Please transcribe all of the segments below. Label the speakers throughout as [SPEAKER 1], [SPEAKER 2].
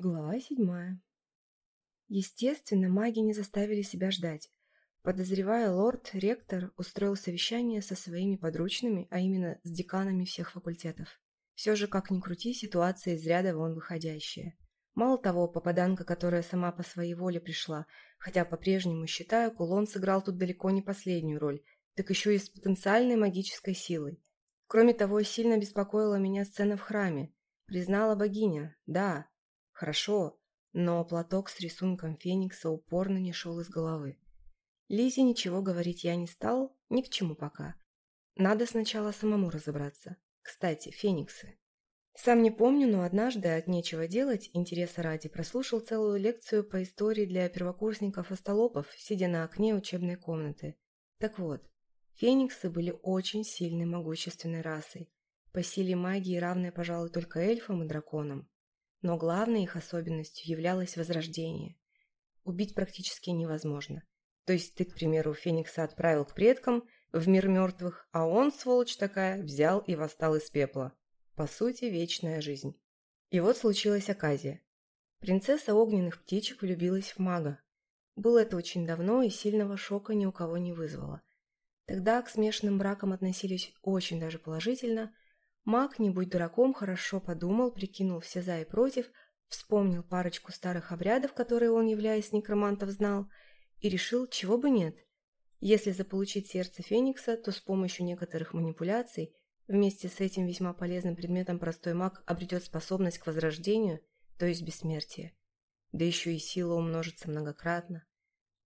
[SPEAKER 1] Глава седьмая. Естественно, маги не заставили себя ждать. Подозревая, лорд-ректор устроил совещание со своими подручными, а именно с деканами всех факультетов. Все же, как ни крути, ситуация из ряда вон выходящая. Мало того, попаданка, которая сама по своей воле пришла, хотя по-прежнему, считаю, кулон сыграл тут далеко не последнюю роль, так еще и с потенциальной магической силой. Кроме того, сильно беспокоила меня сцена в храме. Признала богиня, да, Хорошо, но платок с рисунком феникса упорно не шел из головы. Лизе ничего говорить я не стал, ни к чему пока. Надо сначала самому разобраться. Кстати, фениксы. Сам не помню, но однажды от нечего делать, интереса ради, прослушал целую лекцию по истории для первокурсников-остолопов, сидя на окне учебной комнаты. Так вот, фениксы были очень сильной могущественной расой, по силе магии равной, пожалуй, только эльфам и драконам но главной их особенностью являлось возрождение. Убить практически невозможно. То есть ты, к примеру, Феникса отправил к предкам в мир мертвых, а он, сволочь такая, взял и восстал из пепла. По сути, вечная жизнь. И вот случилась оказия. Принцесса огненных птичек влюбилась в мага. Было это очень давно и сильного шока ни у кого не вызвало. Тогда к смешанным бракам относились очень даже положительно, Маг, не будь дураком, хорошо подумал, прикинул все за и против, вспомнил парочку старых обрядов, которые он, являясь некромантом, знал, и решил, чего бы нет. Если заполучить сердце Феникса, то с помощью некоторых манипуляций вместе с этим весьма полезным предметом простой маг обретет способность к возрождению, то есть бессмертие. Да еще и сила умножится многократно.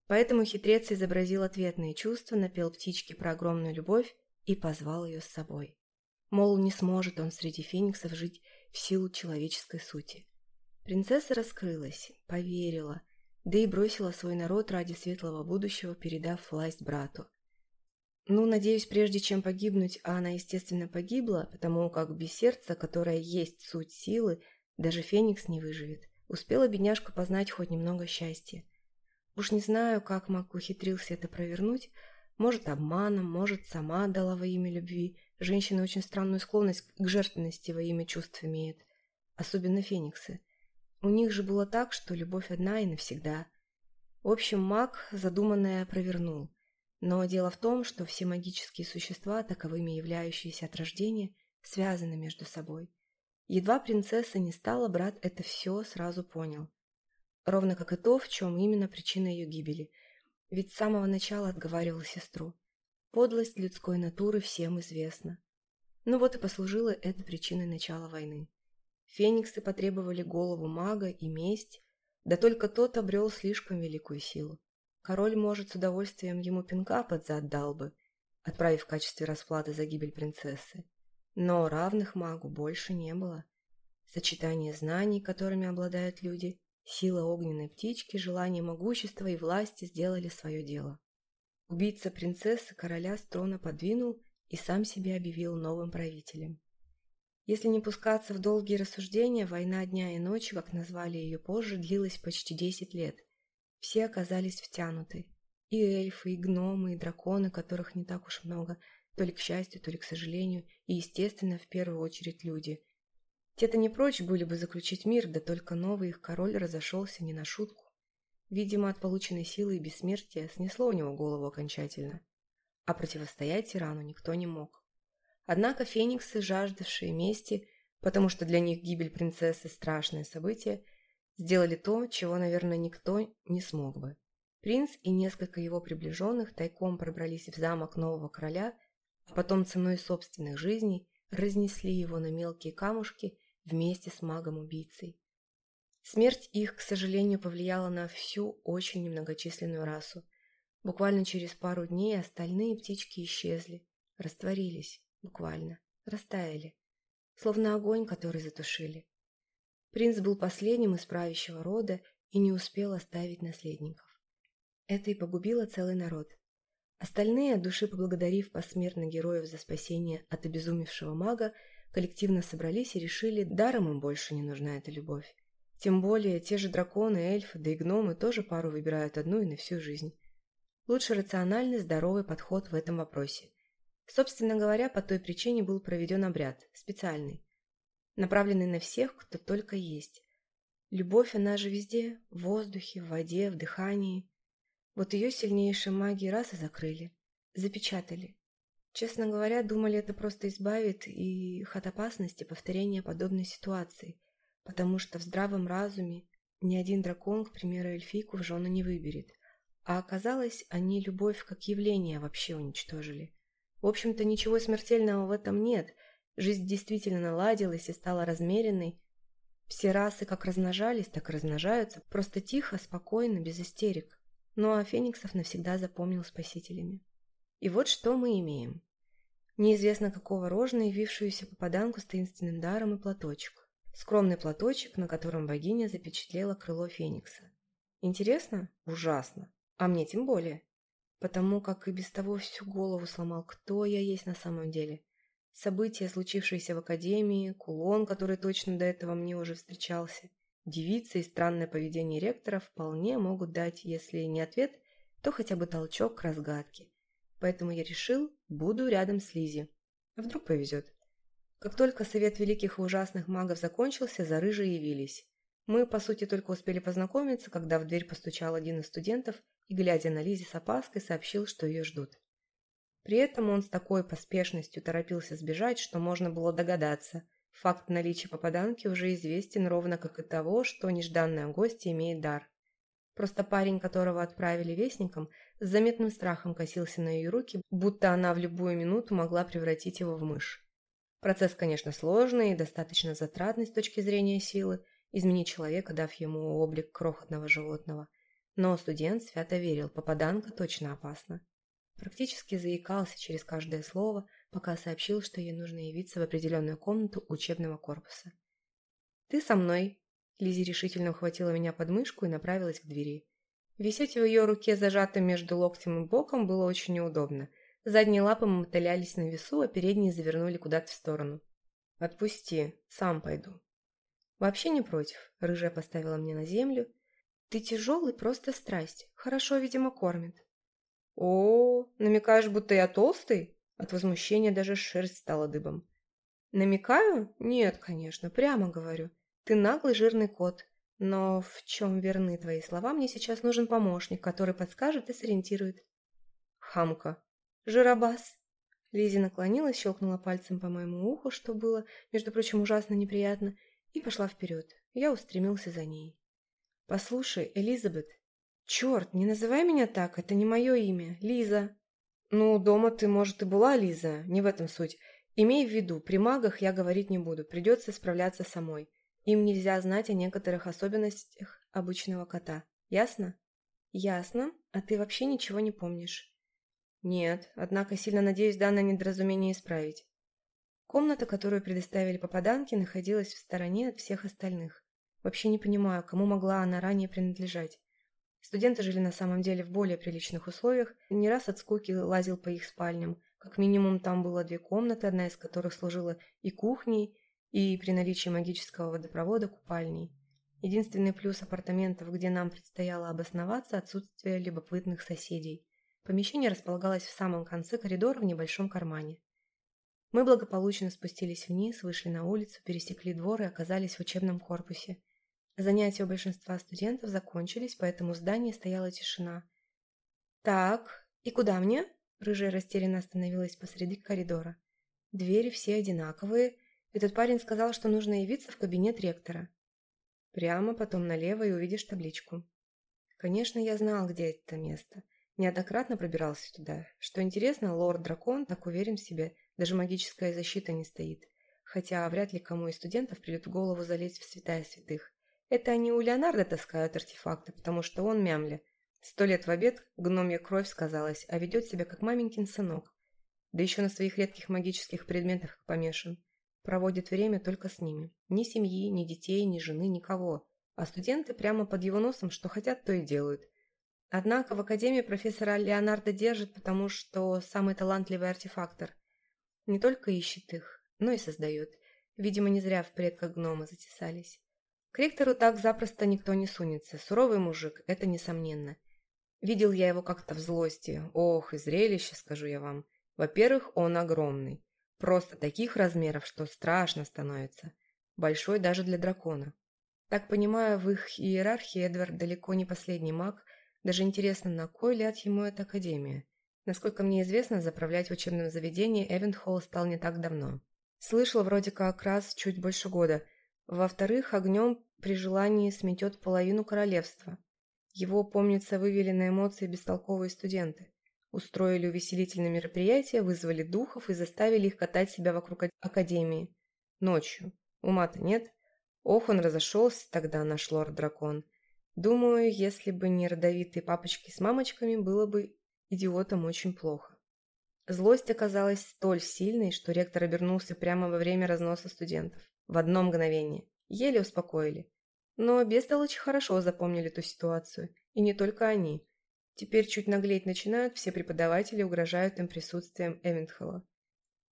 [SPEAKER 1] Поэтому хитрец изобразил ответные чувства, напел птичке про огромную любовь и позвал ее с собой. мол, не сможет он среди фениксов жить в силу человеческой сути. Принцесса раскрылась, поверила, да и бросила свой народ ради светлого будущего, передав власть брату. Ну, надеюсь, прежде чем погибнуть, а она, естественно, погибла, потому как без сердца, которое есть суть силы, даже Феникс не выживет. Успела бедняжка познать хоть немного счастья. Уж не знаю, как Мак ухитрился это провернуть, может, обманом, может, сама дала во имя любви, Женщины очень странную склонность к жертвенности во имя чувств имеют, особенно фениксы. У них же было так, что любовь одна и навсегда. В общем, маг задуманное провернул. Но дело в том, что все магические существа, таковыми являющиеся от рождения, связаны между собой. Едва принцесса не стала, брат это все сразу понял. Ровно как подлость людской натуры всем известна. Но ну вот и послужила это причиной начала войны. Фениксы потребовали голову мага и месть, да только тот обрел слишком великую силу. Король, может, с удовольствием ему пинка под зад дал бы, отправив в качестве расплаты за гибель принцессы. Но равных магу больше не было. Сочетание знаний, которыми обладают люди, сила огненной птички, желание могущества и власти сделали свое дело. Убийца принцессы короля с трона подвинул и сам себя объявил новым правителем. Если не пускаться в долгие рассуждения, война дня и ночи, как назвали ее позже, длилась почти 10 лет. Все оказались втянуты. И эльфы, и гномы, и драконы, которых не так уж много, то ли к счастью, то ли к сожалению, и, естественно, в первую очередь люди. Те-то не прочь были бы заключить мир, да только новый их король разошелся не на шутку Видимо, от полученной силы и бессмертия снесло у него голову окончательно. А противостоять тирану никто не мог. Однако фениксы, жаждавшие мести, потому что для них гибель принцессы – страшное событие, сделали то, чего, наверное, никто не смог бы. Принц и несколько его приближенных тайком пробрались в замок нового короля, а потом ценой собственных жизней разнесли его на мелкие камушки вместе с магом-убийцей. Смерть их, к сожалению, повлияла на всю очень немногочисленную расу. Буквально через пару дней остальные птички исчезли, растворились, буквально, растаяли, словно огонь, который затушили. Принц был последним из правящего рода и не успел оставить наследников. Это и погубило целый народ. Остальные, от души поблагодарив посмертно героев за спасение от обезумевшего мага, коллективно собрались и решили, даром им больше не нужна эта любовь. Тем более те же драконы, эльфы, да и гномы тоже пару выбирают одну и на всю жизнь. Лучше рациональный, здоровый подход в этом вопросе. Собственно говоря, по той причине был проведен обряд, специальный, направленный на всех, кто только есть. Любовь, она же везде, в воздухе, в воде, в дыхании. Вот ее сильнейшие маги раз и закрыли, запечатали. Честно говоря, думали, это просто избавит и их от опасности повторения подобной ситуации – потому что в здравом разуме ни один дракон, к примеру, эльфийку в жены не выберет. А оказалось, они любовь как явление вообще уничтожили. В общем-то, ничего смертельного в этом нет. Жизнь действительно наладилась и стала размеренной. Все расы как размножались, так и размножаются. Просто тихо, спокойно, без истерик. Ну а фениксов навсегда запомнил спасителями. И вот что мы имеем. Неизвестно какого рожна явившуюся попаданку с таинственным даром и платочек. Скромный платочек, на котором богиня запечатлела крыло феникса. Интересно? Ужасно. А мне тем более. Потому как и без того всю голову сломал, кто я есть на самом деле. События, случившиеся в академии, кулон, который точно до этого мне уже встречался, девица и странное поведение ректора вполне могут дать, если не ответ, то хотя бы толчок к разгадке. Поэтому я решил, буду рядом с Лизи. Вдруг повезет. Как только Совет Великих и Ужасных Магов закончился, за рыжие явились. Мы, по сути, только успели познакомиться, когда в дверь постучал один из студентов и, глядя на Лизе с опаской, сообщил, что ее ждут. При этом он с такой поспешностью торопился сбежать, что можно было догадаться. Факт наличия попаданки уже известен ровно как и того, что нежданная гостья имеет дар. Просто парень, которого отправили вестником, с заметным страхом косился на ее руки, будто она в любую минуту могла превратить его в мышь. Процесс, конечно, сложный и достаточно затратный с точки зрения силы, изменить человека, дав ему облик крохотного животного. Но студент свято верил, попаданка точно опасна. Практически заикался через каждое слово, пока сообщил, что ей нужно явиться в определенную комнату учебного корпуса. «Ты со мной!» Лизи решительно ухватила меня под мышку и направилась к двери. Висеть в ее руке, зажатым между локтем и боком, было очень неудобно – Задние лапы мотылялись на весу, а передние завернули куда-то в сторону. «Отпусти, сам пойду». «Вообще не против», — рыжая поставила мне на землю. «Ты тяжелый, просто страсть. Хорошо, видимо, кормит». «О, намекаешь, будто я толстый?» От возмущения даже шерсть стала дыбом. «Намекаю? Нет, конечно, прямо говорю. Ты наглый жирный кот. Но в чем верны твои слова, мне сейчас нужен помощник, который подскажет и сориентирует». «Хамка», Жиробас. Лизи наклонилась, щелкнула пальцем по моему уху, что было, между прочим, ужасно неприятно, и пошла вперед. Я устремился за ней. «Послушай, Элизабет...» «Черт, не называй меня так, это не мое имя. Лиза». «Ну, дома ты, может, и была Лиза, не в этом суть. Имей в виду, при магах я говорить не буду, придется справляться самой. Им нельзя знать о некоторых особенностях обычного кота. Ясно? Ясно. Нет, однако сильно надеюсь данное недоразумение исправить. Комната, которую предоставили попаданки, находилась в стороне от всех остальных. Вообще не понимаю, кому могла она ранее принадлежать. Студенты жили на самом деле в более приличных условиях, и не раз от скуки лазил по их спальням. Как минимум там было две комнаты, одна из которых служила и кухней, и при наличии магического водопровода купальней. Единственный плюс апартаментов, где нам предстояло обосноваться – отсутствие любопытных соседей. Помещение располагалось в самом конце коридора в небольшом кармане. Мы благополучно спустились вниз, вышли на улицу, пересекли двор и оказались в учебном корпусе. Занятия у большинства студентов закончились, поэтому в здании стояла тишина. «Так, и куда мне?» Рыжая растерянно остановилась посреди коридора. «Двери все одинаковые. Этот парень сказал, что нужно явиться в кабинет ректора. Прямо потом налево и увидишь табличку». Конечно, я знал, где это место – неоднократно пробирался туда. Что интересно, лорд-дракон так уверен в себе, даже магическая защита не стоит. Хотя вряд ли кому из студентов придет в голову залезть в святая святых. Это они у Леонардо таскают артефакты, потому что он мямля. Сто лет в обед гномья кровь сказалась, а ведет себя как маменькин сынок. Да еще на своих редких магических предметах помешан. Проводит время только с ними. Ни семьи, ни детей, ни жены, никого. А студенты прямо под его носом что хотят, то и делают – Однако в Академии профессора Леонардо держит, потому что самый талантливый артефактор. Не только ищет их, но и создает. Видимо, не зря в предках гномы затесались. К ректору так запросто никто не сунется. Суровый мужик, это несомненно. Видел я его как-то в злости. Ох, и зрелище, скажу я вам. Во-первых, он огромный. Просто таких размеров, что страшно становится. Большой даже для дракона. Так понимаю, в их иерархии Эдвард далеко не последний маг – даже интересно, на кой ляд ему эта академия? Насколько мне известно, заправлять в учебном заведении Эвен стал не так давно. Слышал вроде как раз чуть больше года. Во-вторых, огнем при желании сметет половину королевства. Его, помнится, вывели на эмоции бестолковые студенты. Устроили увеселительные мероприятия, вызвали духов и заставили их катать себя вокруг академии. Ночью. Ума-то нет. Ох, он разошелся тогда, наш лорд-дракон. Думаю, если бы не родовитые папочки с мамочками, было бы идиотам очень плохо. Злость оказалась столь сильной, что ректор обернулся прямо во время разноса студентов. В одно мгновение. Еле успокоили. Но бестолочи хорошо запомнили ту ситуацию. И не только они. Теперь чуть наглеть начинают, все преподаватели угрожают им присутствием Эвентхола.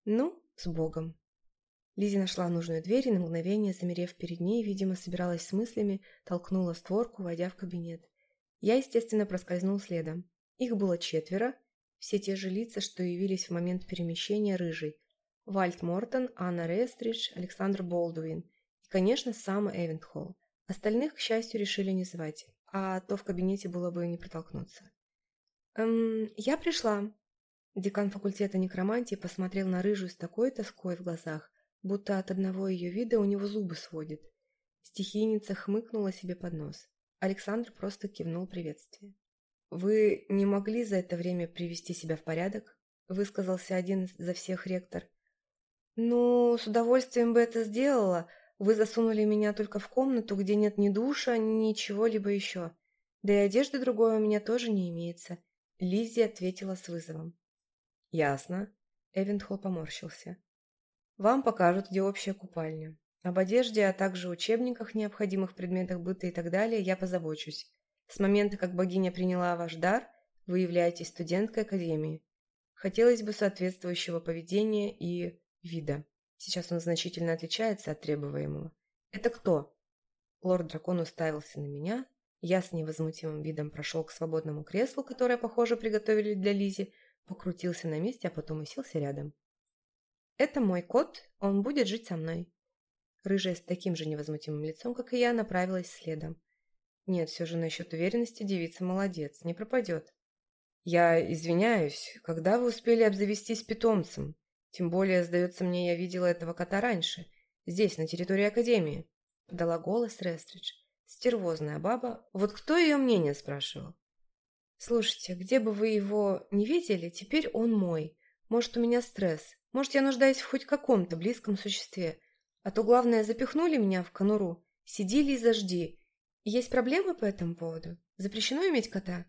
[SPEAKER 1] Ну, с Богом. Лизи нашла нужную дверь и на мгновение, замерев перед ней, видимо, собиралась с мыслями, толкнула створку, войдя в кабинет. Я, естественно, проскользнул следом. Их было четверо, все те же лица, что явились в момент перемещения рыжий. Вальт Мортон, Анна Рестридж, Александр Болдуин и, конечно, сам Эвентхолл. Остальных, к счастью, решили не звать, а то в кабинете было бы не протолкнуться. «Эм, я пришла». Декан факультета некромантии посмотрел на рыжую с такой тоской в глазах, будто от одного ее вида у него зубы сводит. Стихийница хмыкнула себе под нос. Александр просто кивнул приветствие. «Вы не могли за это время привести себя в порядок?» высказался один за всех ректор. «Ну, с удовольствием бы это сделала. Вы засунули меня только в комнату, где нет ни душа, ни чего-либо еще. Да и одежды другой у меня тоже не имеется». Лиззи ответила Вам покажут, где общая купальня. Об одежде, а также учебниках, необходимых предметах быта и так далее я позабочусь. С момента, как богиня приняла ваш дар, вы являетесь студенткой академии. Хотелось бы соответствующего поведения и вида. Сейчас он значительно отличается от требуемого. Это кто? Лорд-дракон уставился на меня. Я с невозмутимым видом прошел к свободному креслу, которое, похоже, приготовили для Лизи, покрутился на месте, а потом уселся рядом. «Это мой кот, он будет жить со мной». Рыжая с таким же невозмутимым лицом, как и я, направилась следом. Нет, все же насчет уверенности девица молодец, не пропадет. «Я извиняюсь, когда вы успели обзавестись питомцем? Тем более, сдается мне, я видела этого кота раньше, здесь, на территории Академии», — подала голос Рестридж. Стервозная баба. Вот кто ее мнение спрашивал? Может, я нуждаюсь в хоть каком-то близком существе. А то, главное, запихнули меня в конуру, сидели и зажди. Есть проблемы по этому поводу? Запрещено иметь кота?»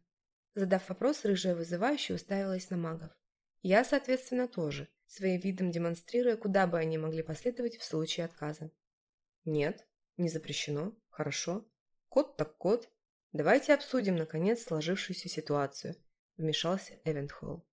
[SPEAKER 1] Задав вопрос, рыжая вызывающе уставилась на магов. Я, соответственно, тоже, своим видом демонстрируя, куда бы они могли последовать в случае отказа. «Нет, не запрещено. Хорошо. Кот так кот. Давайте обсудим, наконец, сложившуюся ситуацию», — вмешался Эвентхолл.